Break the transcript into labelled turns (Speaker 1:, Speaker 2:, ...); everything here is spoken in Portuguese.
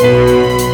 Speaker 1: Música